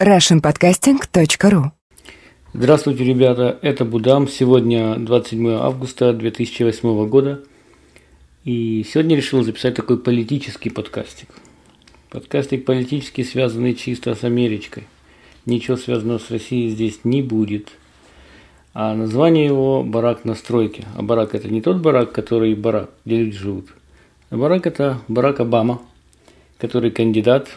russianpodcasting.ru Здравствуйте, ребята, это Будам. Сегодня 27 августа 2008 года. И сегодня решил записать такой политический подкастик. Подкастик политический, связанный чисто с Америкой. Ничего связанного с Россией здесь не будет. А название его «Барак на стройке». А барак – это не тот барак, который барак, где люди живут. А барак – это Барак Обама, который кандидат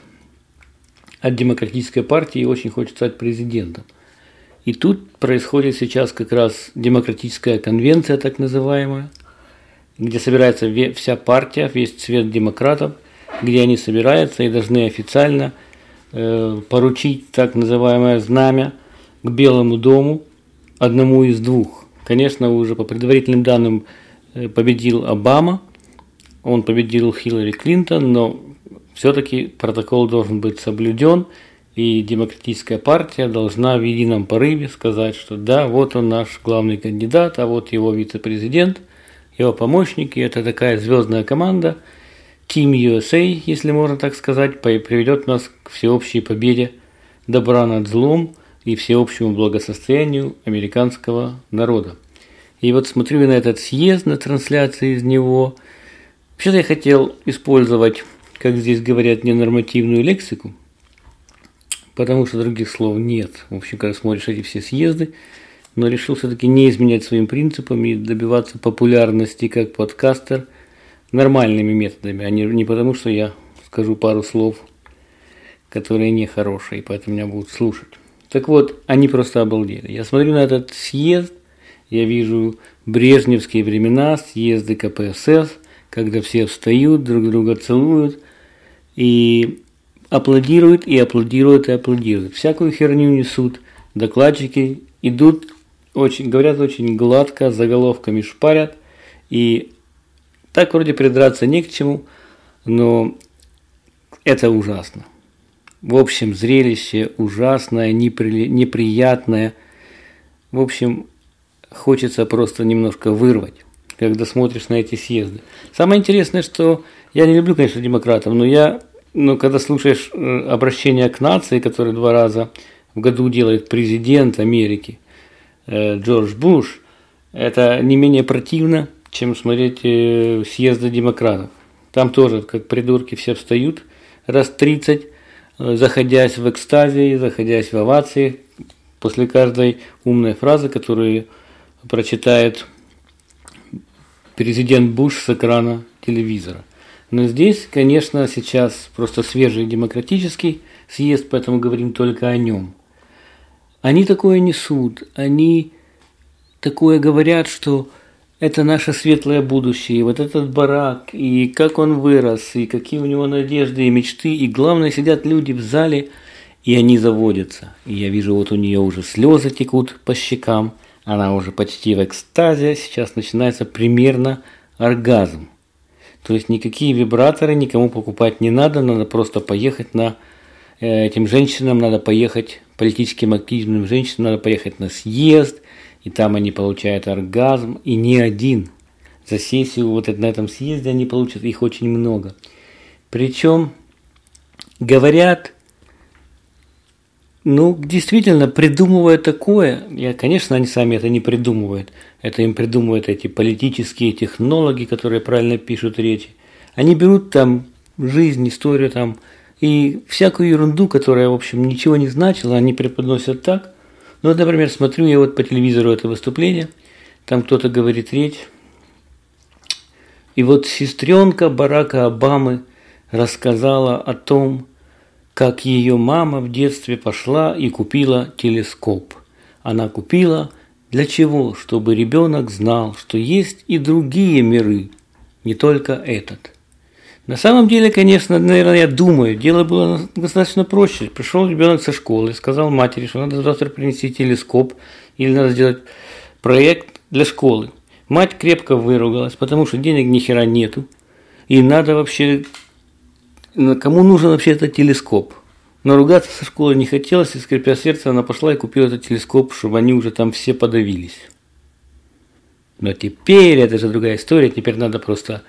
от демократической партии и очень хочет стать президентом. И тут происходит сейчас как раз демократическая конвенция, так называемая, где собирается вся партия, весь цвет демократов, где они собираются и должны официально э, поручить так называемое знамя к Белому дому одному из двух. Конечно, уже по предварительным данным э, победил Обама, он победил Хиллари Клинтон, но все-таки протокол должен быть соблюден, и демократическая партия должна в едином порыве сказать, что да, вот он наш главный кандидат, а вот его вице-президент, его помощники, это такая звездная команда, Team USA, если можно так сказать, приведет нас к всеобщей победе добра над злом и всеобщему благосостоянию американского народа. И вот смотрю на этот съезд, на трансляции из него. Вообще-то я хотел использовать как здесь говорят, ненормативную лексику, потому что других слов нет. В общем, когда смотришь эти все съезды, но решил все-таки не изменять своим принципам и добиваться популярности как подкастер нормальными методами, а не, не потому, что я скажу пару слов, которые нехорошие, и поэтому меня будут слушать. Так вот, они просто обалдели. Я смотрю на этот съезд, я вижу брежневские времена, съезды КПСС, когда все встают, друг друга целуют – и аплодируют, и аплодируют, и аплодируют. Всякую херню несут. Докладчики идут, очень, говорят очень гладко, заголовками шпарят. И так вроде придраться не к чему, но это ужасно. В общем, зрелище ужасное, непри... неприятное. В общем, хочется просто немножко вырвать, когда смотришь на эти съезды. Самое интересное, что я не люблю, конечно, демократов, но я но когда слушаешь э, обращение к нации, которое два раза в году делает президент Америки э, Джордж Буш, это не менее противно, чем смотреть э, съезды демократов. Там тоже, как придурки, все встают раз 30, заходясь в экстазе, заходясь в овации, после каждой умной фразы, которую прочитает президент Буш с экрана телевизора. Но здесь, конечно, сейчас просто свежий демократический съезд, поэтому говорим только о нем. Они такое несут, они такое говорят, что это наше светлое будущее, вот этот барак, и как он вырос, и какие у него надежды и мечты, и главное, сидят люди в зале, и они заводятся. И я вижу, вот у нее уже слезы текут по щекам, она уже почти в экстазе, сейчас начинается примерно оргазм. То есть никакие вибраторы никому покупать не надо, надо просто поехать на э, этим женщинам, надо поехать, политическим активным женщинам, надо поехать на съезд, и там они получают оргазм, и не один. За сессию вот на этом съезде они получат, их очень много. Причем говорят, ну, действительно, придумывая такое, я, конечно, они сами это не придумывают, это им придумывают эти политические технологи, которые правильно пишут речи. Они берут там жизнь, историю там, и всякую ерунду, которая, в общем, ничего не значила, они преподносят так. Ну, например, смотрю я вот по телевизору это выступление, там кто-то говорит речь, и вот сестренка Барака Обамы рассказала о том, как ее мама в детстве пошла и купила телескоп. Она купила для чего? Чтобы ребенок знал, что есть и другие миры, не только этот. На самом деле, конечно, наверное, я думаю, дело было достаточно проще. Пришел ребенок со школы, сказал матери, что надо завтра принести телескоп или надо сделать проект для школы. Мать крепко выругалась, потому что денег ни хера нету. И надо вообще кому нужен вообще этот телескоп? Но ругаться со школой не хотелось, и, скрипя сердце, она пошла и купила этот телескоп, чтобы они уже там все подавились. Но теперь это же другая история, теперь надо просто...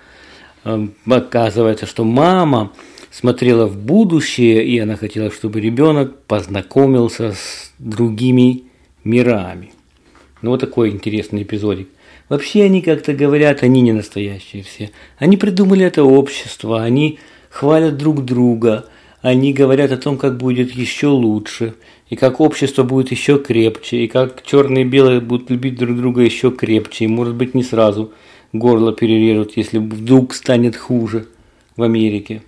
Э, оказывается, что мама смотрела в будущее, и она хотела, чтобы ребенок познакомился с другими мирами. Ну, вот такой интересный эпизодик. Вообще они как-то говорят, они не настоящие все. Они придумали это общество, они хвалят друг друга, они говорят о том, как будет еще лучше, и как общество будет еще крепче, и как черные и белые будут любить друг друга еще крепче, и может быть не сразу горло перережут, если вдруг станет хуже в Америке.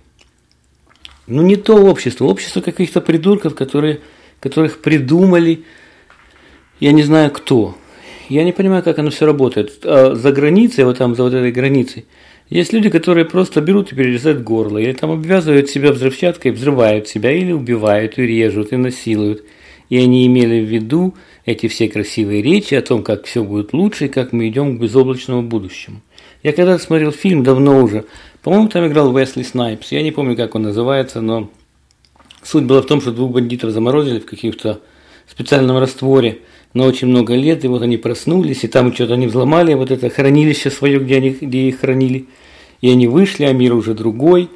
Ну не то общество, общество каких-то придурков, которые, которых придумали, я не знаю кто. Я не понимаю, как оно все работает. А за границей, вот там, за вот этой границей, есть люди, которые просто берут и перерезают горло, или там обвязывают себя взрывчаткой, взрывают себя, или убивают, и режут, и насилуют. И они имели в виду эти все красивые речи о том, как все будет лучше, и как мы идем к безоблачному будущему. Я когда смотрел фильм давно уже, по-моему, там играл Уэсли Снайпс, я не помню, как он называется, но суть была в том, что двух бандитов заморозили в каких-то специальном растворе на очень много лет, и вот они проснулись, и там что-то они взломали, вот это хранилище свое, где, они, где их хранили, и они вышли, а мир уже другой,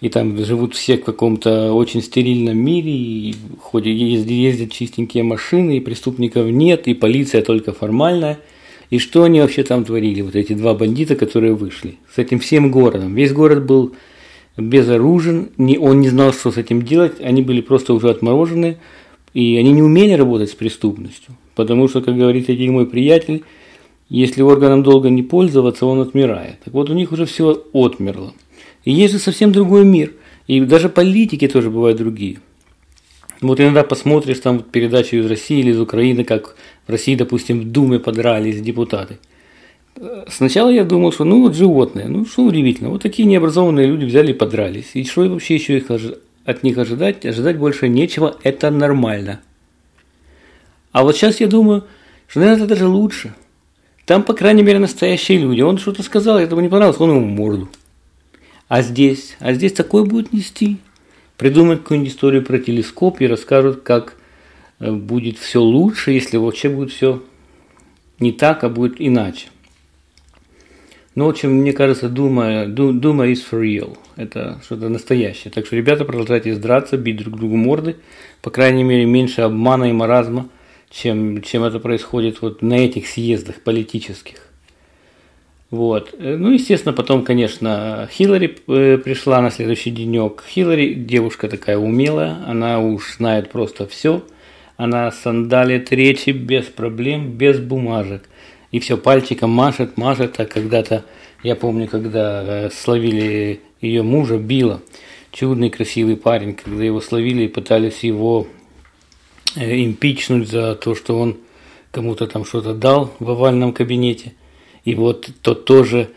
и там живут все в каком-то очень стерильном мире, и ходят, ездят, чистенькие машины, и преступников нет, и полиция только формальная. И что они вообще там творили, вот эти два бандита, которые вышли, с этим всем городом. Весь город был безоружен, не, он не знал, что с этим делать, они были просто уже отморожены, и они не умели работать с преступностью. Потому что, как говорит один мой приятель, если органом долго не пользоваться, он отмирает. Так вот, у них уже все отмерло. И есть же совсем другой мир. И даже политики тоже бывают другие. Вот иногда посмотришь там передачу из России или из Украины, как в России, допустим, в Думе подрались депутаты. Сначала я думал, что ну вот животные, ну что удивительно, вот такие необразованные люди взяли и подрались. И что вообще еще их от них ожидать? Ожидать больше нечего, это нормально. А вот сейчас я думаю, что, наверное, это даже лучше. Там, по крайней мере, настоящие люди. Он что-то сказал, я ему не понравилось, он ему морду. А здесь? А здесь такой будет нести. Придумают какую-нибудь историю про телескоп и расскажут, как э, будет все лучше, если вообще будет все не так, а будет иначе. Ну, в общем, мне кажется, Дума, Дума is for real. Это что-то настоящее. Так что, ребята, продолжайте драться, бить друг другу морды. По крайней мере, меньше обмана и маразма – чем, чем это происходит вот на этих съездах политических. Вот. Ну, естественно, потом, конечно, Хиллари э, пришла на следующий денек. Хиллари девушка такая умелая, она уж знает просто все. Она сандалит речи без проблем, без бумажек. И все пальчиком машет, машет. А когда-то, я помню, когда э, словили ее мужа, Билла, чудный красивый парень, когда его словили и пытались его импичнуть за то, что он кому-то там что-то дал в овальном кабинете. И вот тот тоже,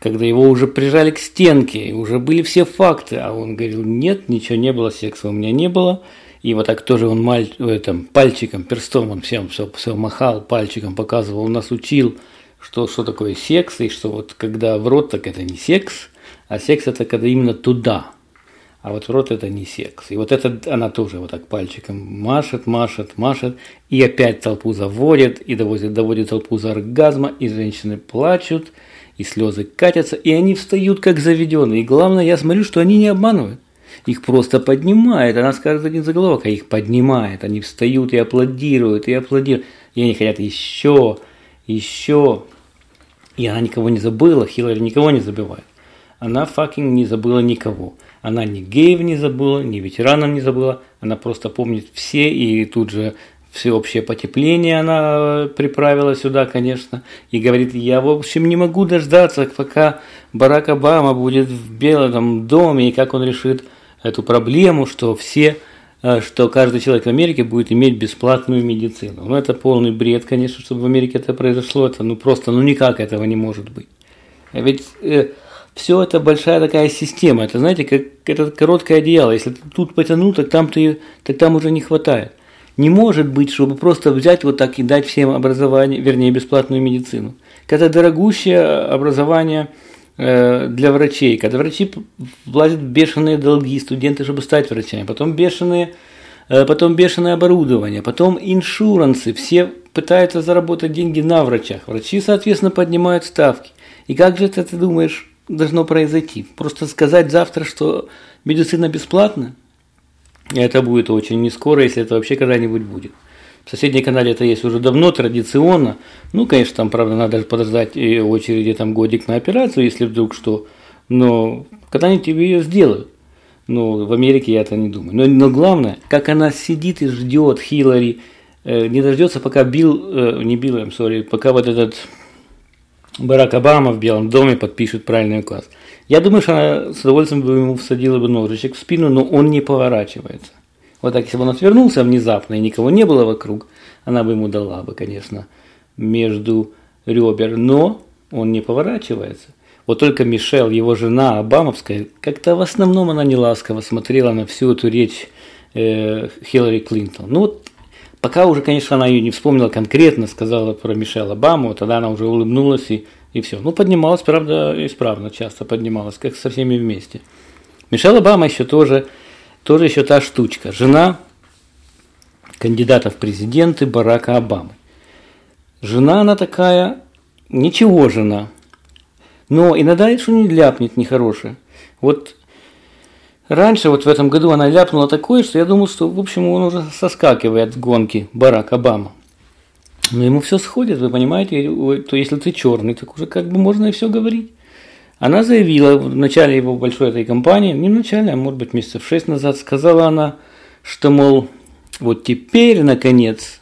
когда его уже прижали к стенке, уже были все факты, а он говорил, нет, ничего не было, секса у меня не было. И вот так тоже он маль, этом, пальчиком, перстом, он всем все, все махал, пальчиком показывал, нас учил, что, что такое секс, и что вот когда в рот, так это не секс, а секс это когда именно туда, а вот рот это не секс. И вот это она тоже вот так пальчиком машет, машет, машет, и опять толпу заводит, и доводит, доводит толпу за оргазма, и женщины плачут, и слезы катятся, и они встают как заведенные. И главное, я смотрю, что они не обманывают. Их просто поднимает, она скажет один заголовок, а их поднимает. Они встают и аплодируют, и аплодируют. И они хотят еще, еще. И она никого не забыла, Хиллари никого не забывает. Она fucking не забыла никого. Она ни геев не забыла, ни ветеранов не забыла. Она просто помнит все и тут же всеобщее потепление она приправила сюда, конечно, и говорит, я, в общем, не могу дождаться, пока Барак Обама будет в Белом доме, и как он решит эту проблему, что все, э, что каждый человек в Америке будет иметь бесплатную медицину. Ну, это полный бред, конечно, чтобы в Америке это произошло, это ну просто, ну никак этого не может быть. Ведь э, все это большая такая система. Это, знаете, как это короткое одеяло. Если ты тут потянул, так там, ты, так там уже не хватает. Не может быть, чтобы просто взять вот так и дать всем образование, вернее, бесплатную медицину. Это дорогущее образование э, для врачей, когда врачи влазят в бешеные долги, студенты, чтобы стать врачами, потом бешеные, э, потом бешеное оборудование, потом иншурансы, все пытаются заработать деньги на врачах, врачи, соответственно, поднимают ставки. И как же это, ты думаешь, должно произойти. Просто сказать завтра, что медицина бесплатна. Это будет очень не скоро, если это вообще когда-нибудь будет. В соседней канале это есть уже давно, традиционно. Ну, конечно, там, правда, надо подождать очереди там годик на операцию, если вдруг что. Но когда-нибудь тебе ее сделают. Ну, в Америке я это не думаю. Но, но главное, как она сидит и ждет Хиллари, э, не дождется, пока Билл, э, не Билл, I'm пока вот этот Барак Обама в Белом доме подпишет правильный указ. Я думаю, что она с удовольствием бы ему всадила бы ножичек в спину, но он не поворачивается. Вот так, если бы он отвернулся внезапно и никого не было вокруг, она бы ему дала бы, конечно, между ребер, но он не поворачивается. Вот только Мишель, его жена Обамовская, как-то в основном она не ласково смотрела на всю эту речь э, Хиллари Клинтон. Ну вот пока уже, конечно, она ее не вспомнила конкретно, сказала про Мишель Обаму, тогда она уже улыбнулась и, и все. Ну поднималась, правда, исправно, часто поднималась, как со всеми вместе. Мишель Обама еще тоже тоже еще та штучка. Жена кандидата в президенты Барака Обамы. Жена она такая, ничего жена. Но иногда это что-нибудь ляпнет нехорошее. Вот раньше, вот в этом году она ляпнула такое, что я думал, что, в общем, он уже соскакивает с гонки Барак Обама. Но ему все сходит, вы понимаете, то если ты черный, так уже как бы можно и все говорить. Она заявила в начале его большой этой кампании, не в начале, а может быть месяцев шесть назад, сказала она, что, мол, вот теперь, наконец,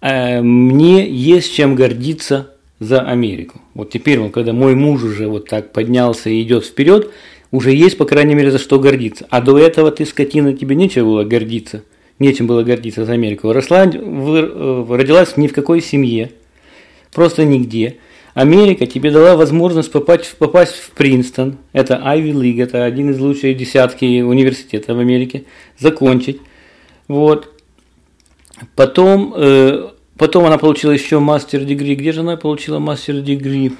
э, мне есть чем гордиться за Америку. Вот теперь, когда мой муж уже вот так поднялся и идет вперед, уже есть, по крайней мере, за что гордиться. А до этого ты, скотина, тебе нечего было гордиться. Нечем было гордиться за Америку. Росла, вы, э, родилась ни в какой семье, просто нигде – Америка тебе дала возможность попасть, попасть в Принстон, это Ivy League, это один из лучших десятки университетов в Америке, закончить. Вот. Потом, э, потом она получила еще мастер-дегри. Где же она получила мастер-дегри?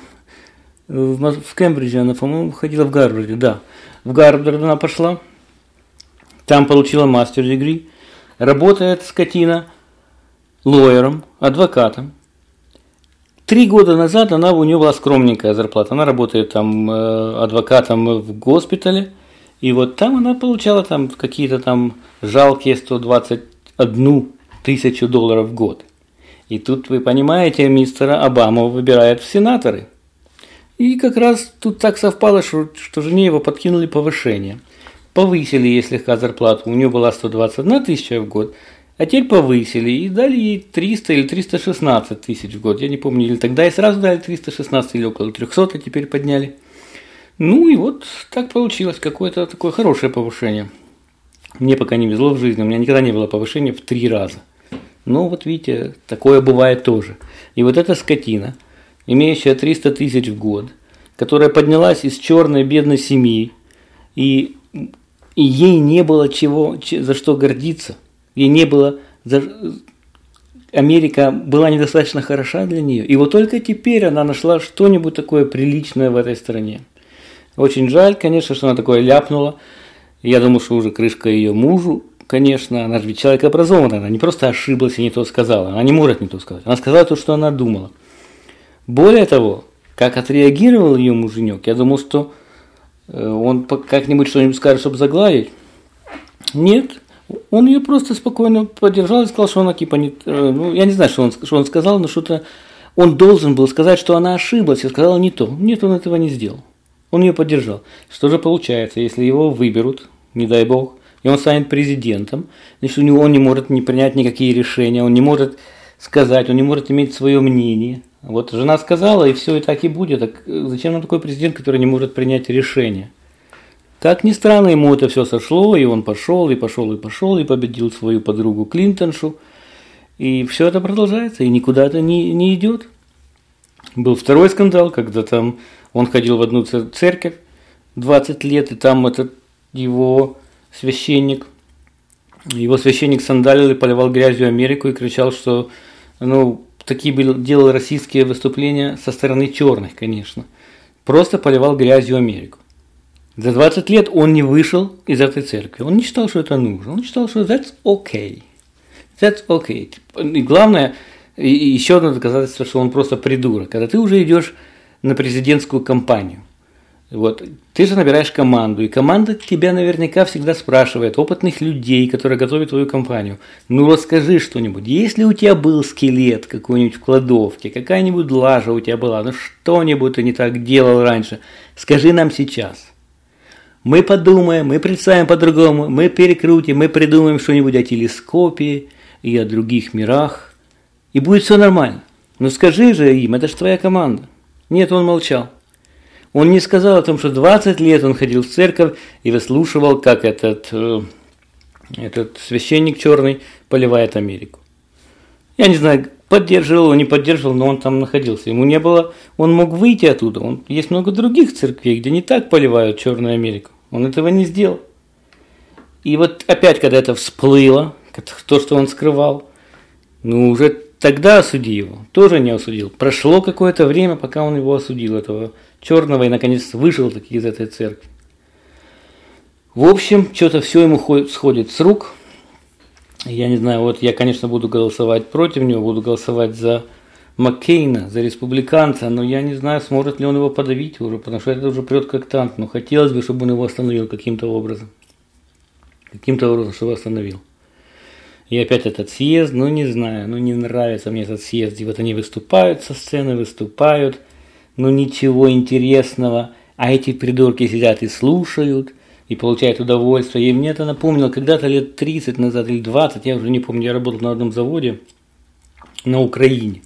В, в Кембридже она, по-моему, ходила в Гарварде, да. В Гарвард она пошла, там получила мастер-дегри. Работает скотина лоером, адвокатом, Три года назад она, у нее была скромненькая зарплата. Она работает там э, адвокатом в госпитале. И вот там она получала там какие-то там жалкие 121 тысячу долларов в год. И тут, вы понимаете, мистера Обаму выбирают в сенаторы. И как раз тут так совпало, что, что жене его подкинули повышение. Повысили ей слегка зарплату. У нее была 121 тысяча в год, а теперь повысили и дали ей 300 или 316 тысяч в год. Я не помню, или тогда и сразу дали 316, или около 300, а теперь подняли. Ну и вот так получилось, какое-то такое хорошее повышение. Мне пока не везло в жизни, у меня никогда не было повышения в три раза. Но вот видите, такое бывает тоже. И вот эта скотина, имеющая 300 тысяч в год, которая поднялась из черной бедной семьи, и, и ей не было чего, за что гордиться – Ей не было... Америка была недостаточно хороша для нее. И вот только теперь она нашла что-нибудь такое приличное в этой стране. Очень жаль, конечно, что она такое ляпнула. Я думаю, что уже крышка ее мужу, конечно, она же ведь человек образованный, она не просто ошиблась и не то сказала, она не может не то сказать. Она сказала то, что она думала. Более того, как отреагировал ее муженек, я думал, что э, он как-нибудь что-нибудь скажет, чтобы загладить. Нет, он ее просто спокойно поддержал и сказал, что она типа не... Э, ну, я не знаю, что он, что он сказал, но что-то... Он должен был сказать, что она ошиблась и сказала не то. Нет, он этого не сделал. Он ее поддержал. Что же получается, если его выберут, не дай бог, и он станет президентом, значит, у него он не может не принять никакие решения, он не может сказать, он не может иметь свое мнение. Вот жена сказала, и все и так и будет. Так зачем нам такой президент, который не может принять решение? Как ни странно, ему это все сошло, и он пошел, и пошел, и пошел, и победил свою подругу Клинтоншу. И все это продолжается, и никуда это не, не идет. Был второй скандал, когда там он ходил в одну церковь 20 лет, и там этот его священник, его священник сандалил и поливал грязью Америку и кричал, что ну, такие были, делал российские выступления со стороны черных, конечно. Просто поливал грязью Америку. За 20 лет он не вышел из этой церкви. Он не считал, что это нужно. Он считал, что that's okay. That's okay. И главное, еще одно доказательство, что он просто придурок. Когда ты уже идешь на президентскую кампанию, Вот. Ты же набираешь команду, и команда тебя наверняка всегда спрашивает, опытных людей, которые готовят твою компанию, ну расскажи что-нибудь. Если у тебя был скелет какой-нибудь в кладовке, какая-нибудь лажа у тебя была, ну что-нибудь ты не так делал раньше, скажи нам сейчас. Мы подумаем, мы представим по-другому, мы перекрутим, мы придумаем что-нибудь о телескопе и о других мирах, и будет все нормально. Ну скажи же им, это же твоя команда. Нет, он молчал. Он не сказал о том, что 20 лет он ходил в церковь и выслушивал, как этот, э, этот священник черный поливает Америку. Я не знаю, поддерживал его, не поддерживал, но он там находился. Ему не было, он мог выйти оттуда. Он, есть много других церквей, где не так поливают Черную Америку. Он этого не сделал. И вот опять, когда это всплыло, то, что он скрывал, ну уже тогда осуди его. Тоже не осудил. Прошло какое-то время, пока он его осудил, этого черного, и наконец вышел таки из этой церкви. В общем, что-то все ему сходит с рук. Я не знаю, вот я, конечно, буду голосовать против него, буду голосовать за Маккейна, за республиканца, но я не знаю, сможет ли он его подавить уже, потому что это уже прет как танк. Но хотелось бы, чтобы он его остановил каким-то образом. Каким-то образом, чтобы остановил. И опять этот съезд, ну не знаю, ну не нравится мне этот съезд. И вот они выступают со сцены, выступают – но ничего интересного, а эти придурки сидят и слушают, и получают удовольствие. И мне это напомнило, когда-то лет 30 назад или 20, я уже не помню, я работал на одном заводе на Украине.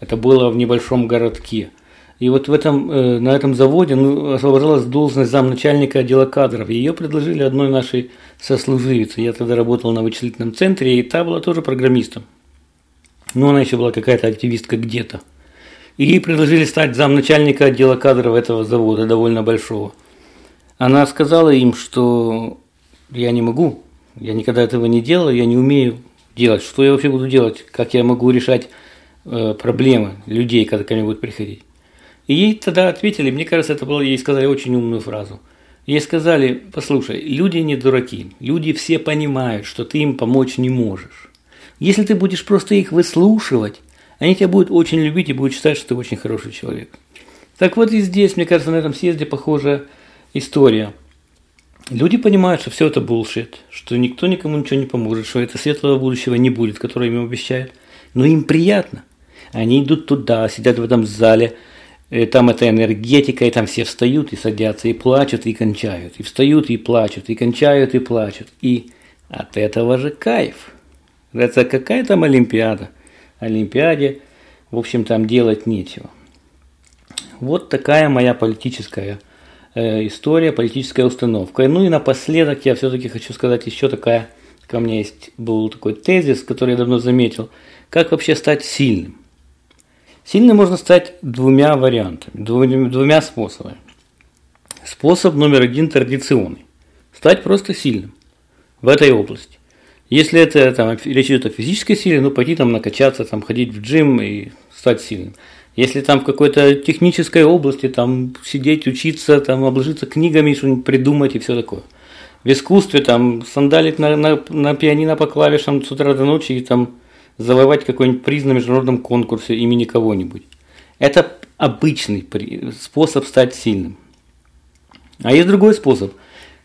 Это было в небольшом городке. И вот в этом, э, на этом заводе ну, освобождалась должность замначальника отдела кадров. Ее предложили одной нашей сослуживице. Я тогда работал на вычислительном центре, и та была тоже программистом. Но она еще была какая-то активистка где-то. И ей предложили стать замначальника отдела кадров этого завода, довольно большого. Она сказала им, что я не могу, я никогда этого не делал, я не умею делать. Что я вообще буду делать? Как я могу решать э, проблемы людей, когда ко мне будут приходить? И ей тогда ответили, мне кажется, это было, ей сказали очень умную фразу. Ей сказали, послушай, люди не дураки, люди все понимают, что ты им помочь не можешь. Если ты будешь просто их выслушивать, они тебя будут очень любить и будут считать, что ты очень хороший человек. Так вот и здесь, мне кажется, на этом съезде похожая история. Люди понимают, что все это булшит, что никто никому ничего не поможет, что это светлого будущего не будет, которое им обещают. Но им приятно. Они идут туда, сидят в этом зале, и там эта энергетика, и там все встают и садятся, и плачут, и кончают, и встают, и плачут, и кончают, и плачут. И от этого же кайф. Это какая там Олимпиада – Олимпиаде. В общем, там делать нечего. Вот такая моя политическая э, история, политическая установка. Ну и напоследок я все-таки хочу сказать еще такая, у меня есть был такой тезис, который я давно заметил. Как вообще стать сильным? Сильным можно стать двумя вариантами, двумя, двумя способами. Способ номер один традиционный. Стать просто сильным в этой области. Если это там, речь идет о физической силе, ну пойти там накачаться, там ходить в джим и стать сильным. Если там в какой-то технической области, там сидеть, учиться, там обложиться книгами, что-нибудь придумать и все такое. В искусстве там сандалить на, на, на пианино по клавишам с утра до ночи и там завоевать какой-нибудь приз на международном конкурсе имени кого-нибудь. Это обычный способ стать сильным. А есть другой способ.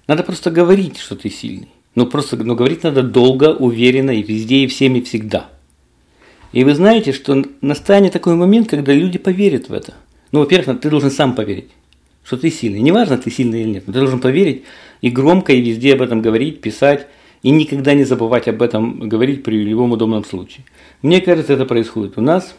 Надо просто говорить, что ты сильный. Но просто но говорить надо долго, уверенно и везде, и всеми, всегда. И вы знаете, что настанет такой момент, когда люди поверят в это. Ну, во-первых, ты должен сам поверить, что ты сильный. Неважно, ты сильный или нет, но ты должен поверить и громко, и везде об этом говорить, писать, и никогда не забывать об этом говорить при любом удобном случае. Мне кажется, это происходит у нас,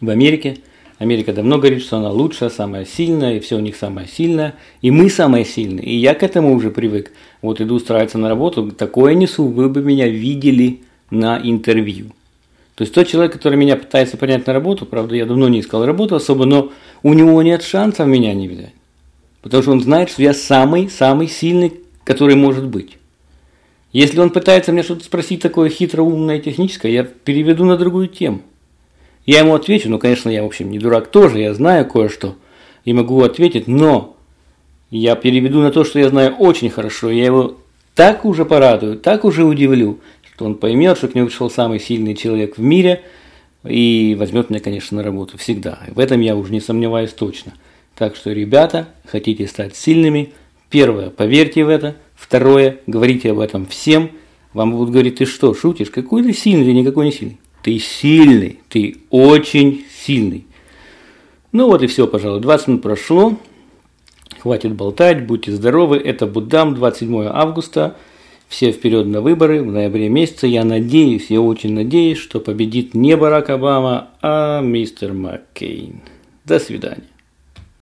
в Америке – Америка давно говорит, что она лучшая, самая сильная, и все у них самое сильное. И мы самые сильные. И я к этому уже привык. Вот иду устраиваться на работу, такое несу, вы бы меня видели на интервью. То есть тот человек, который меня пытается принять на работу, правда, я давно не искал работу особо, но у него нет шансов меня не взять. Потому что он знает, что я самый-самый сильный, который может быть. Если он пытается меня что-то спросить такое хитро, умное, техническое, я переведу на другую тему. Я ему отвечу, ну, конечно, я, в общем, не дурак тоже, я знаю кое-что и могу ответить, но я переведу на то, что я знаю очень хорошо, я его так уже порадую, так уже удивлю, что он поймет, что к нему пришел самый сильный человек в мире и возьмет меня, конечно, на работу всегда. В этом я уже не сомневаюсь точно. Так что, ребята, хотите стать сильными, первое, поверьте в это, второе, говорите об этом всем. Вам будут говорить, ты что, шутишь? Какой ты сильный, ты никакой не сильный. Ты сильный, ты очень сильный. Ну вот и все, пожалуй. 20 минут прошло. Хватит болтать, будьте здоровы. Это Буддам, 27 августа. Все вперед на выборы в ноябре месяце. Я надеюсь, я очень надеюсь, что победит не Барак Обама, а мистер Маккейн. До свидания.